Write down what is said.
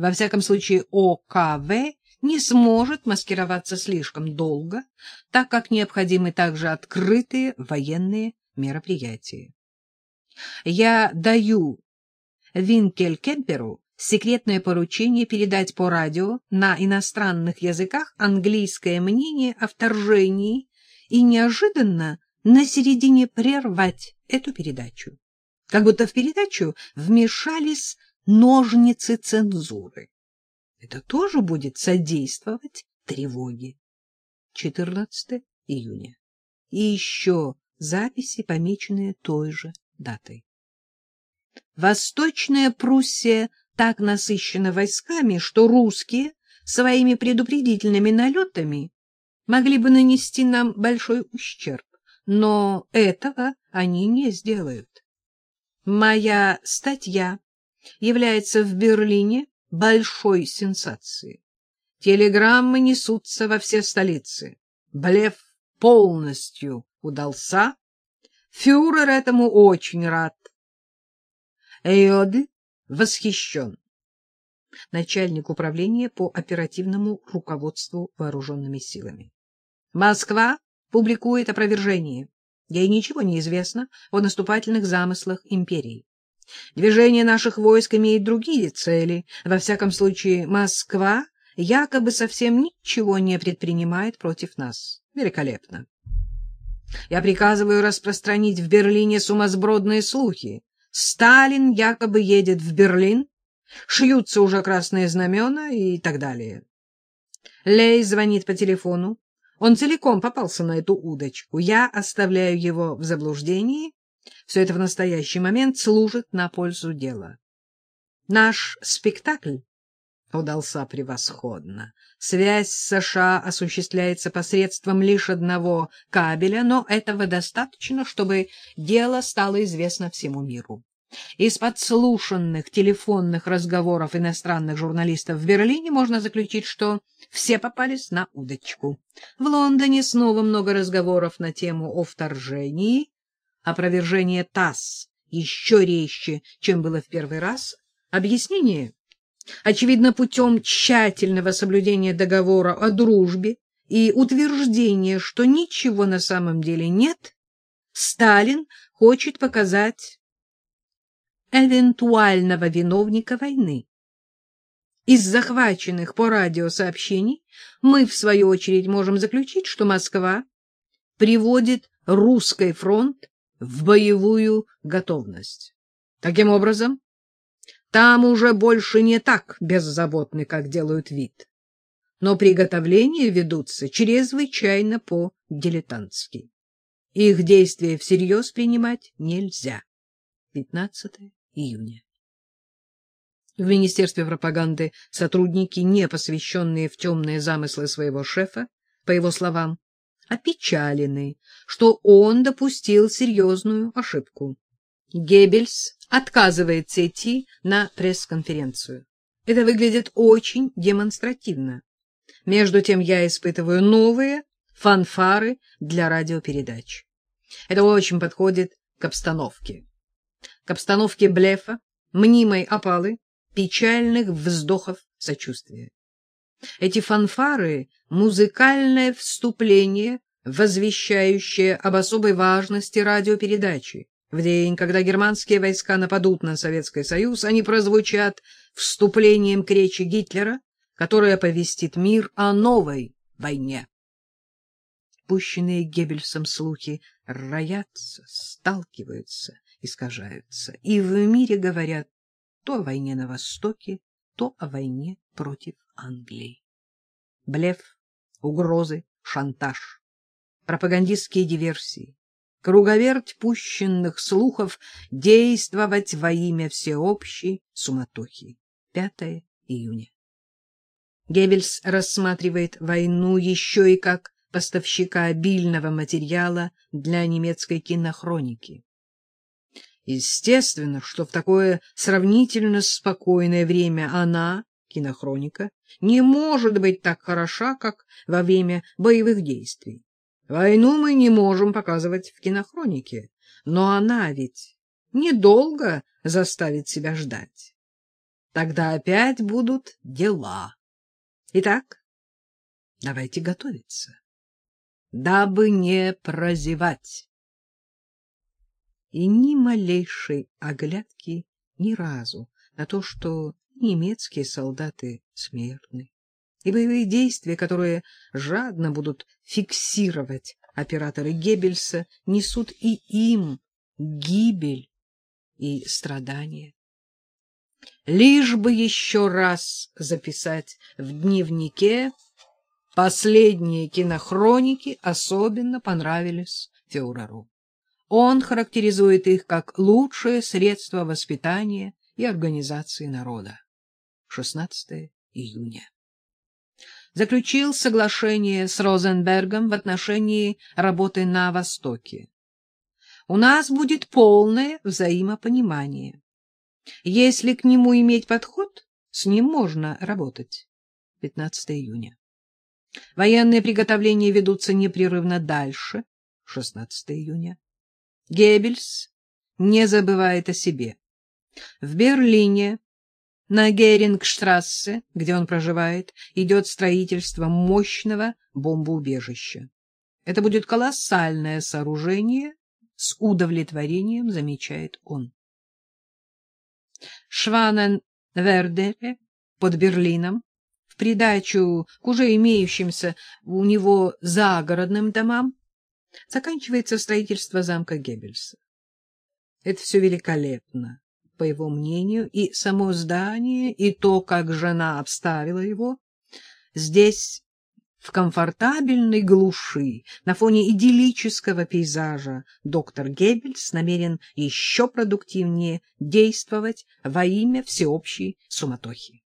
Во всяком случае, ОКВ не сможет маскироваться слишком долго, так как необходимы также открытые военные мероприятия. Я даю Винкель-Кемперу секретное поручение передать по радио на иностранных языках английское мнение о вторжении и неожиданно на середине прервать эту передачу. Как будто в передачу вмешались ножницы цензуры. Это тоже будет содействовать тревоге. 14 июня. И еще записи, помеченные той же датой. Восточная Пруссия так насыщена войсками, что русские своими предупредительными налетами могли бы нанести нам большой ущерб, но этого они не сделают. Моя статья является в Берлине большой сенсацией. Телеграммы несутся во все столицы. Блеф полностью удался. Фюрер этому очень рад. Эйодль восхищен. Начальник управления по оперативному руководству вооруженными силами. Москва публикует опровержение. Ей ничего не известно о наступательных замыслах империи. Движение наших войск имеет другие цели. Во всяком случае, Москва якобы совсем ничего не предпринимает против нас. Великолепно. Я приказываю распространить в Берлине сумасбродные слухи. Сталин якобы едет в Берлин, шьются уже красные знамена и так далее. Лей звонит по телефону. Он целиком попался на эту удочку. Я оставляю его в заблуждении все это в настоящий момент служит на пользу дела. Наш спектакль удался превосходно. Связь с США осуществляется посредством лишь одного кабеля, но этого достаточно, чтобы дело стало известно всему миру. Из подслушанных телефонных разговоров иностранных журналистов в Берлине можно заключить, что все попались на удочку. В Лондоне снова много разговоров на тему о вторжении, опровержение ТАСС еще резче, чем было в первый раз. Объяснение, очевидно, путем тщательного соблюдения договора о дружбе и утверждения, что ничего на самом деле нет, Сталин хочет показать эвентуального виновника войны. Из захваченных по радио сообщений мы, в свою очередь, можем заключить, что Москва приводит русский фронт в боевую готовность. Таким образом, там уже больше не так беззаботны, как делают вид. Но приготовления ведутся чрезвычайно по-дилетантски. Их действия всерьез принимать нельзя. 15 июня. В Министерстве пропаганды сотрудники, не посвященные в темные замыслы своего шефа, по его словам, опечалены, что он допустил серьезную ошибку. Геббельс отказывается идти на пресс-конференцию. Это выглядит очень демонстративно. Между тем я испытываю новые фанфары для радиопередач. Это очень подходит к обстановке. К обстановке блефа, мнимой опалы, печальных вздохов сочувствия. Эти фанфары — музыкальное вступление, возвещающее об особой важности радиопередачи. В день, когда германские войска нападут на Советский Союз, они прозвучат вступлением к речи Гитлера, которая повестит мир о новой войне. Пущенные Геббельсом слухи роятся, сталкиваются, искажаются, и в мире говорят то о войне на Востоке, то о войне против Англии. Блеф, угрозы, шантаж, пропагандистские диверсии, круговерть пущенных слухов действовать во имя всеобщей суматохи. 5 июня. Геббельс рассматривает войну еще и как поставщика обильного материала для немецкой кинохроники. Естественно, что в такое сравнительно спокойное время она, кинохроника, не может быть так хороша, как во время боевых действий. Войну мы не можем показывать в кинохронике, но она ведь недолго заставит себя ждать. Тогда опять будут дела. Итак, давайте готовиться, дабы не прозевать. И ни малейшей оглядки ни разу на то, что немецкие солдаты смертны, и боевые действия, которые жадно будут фиксировать операторы Геббельса, несут и им гибель и страдания. Лишь бы еще раз записать в дневнике последние кинохроники особенно понравились фюреру. Он характеризует их как лучшее средство воспитания и организации народа. 16 июня. Заключил соглашение с Розенбергом в отношении работы на Востоке. У нас будет полное взаимопонимание. Если к нему иметь подход, с ним можно работать. 15 июня. Военные приготовления ведутся непрерывно дальше. 16 июня. Геббельс не забывает о себе. В Берлине, на Герингштрассе, где он проживает, идет строительство мощного бомбоубежища. Это будет колоссальное сооружение, с удовлетворением замечает он. Шваненвердере под Берлином, в придачу к уже имеющимся у него загородным домам, заканчивается строительство замка Геббельса. Это все великолепно, по его мнению, и само здание, и то, как жена обставила его. Здесь, в комфортабельной глуши, на фоне идиллического пейзажа, доктор Геббельс намерен еще продуктивнее действовать во имя всеобщей суматохи.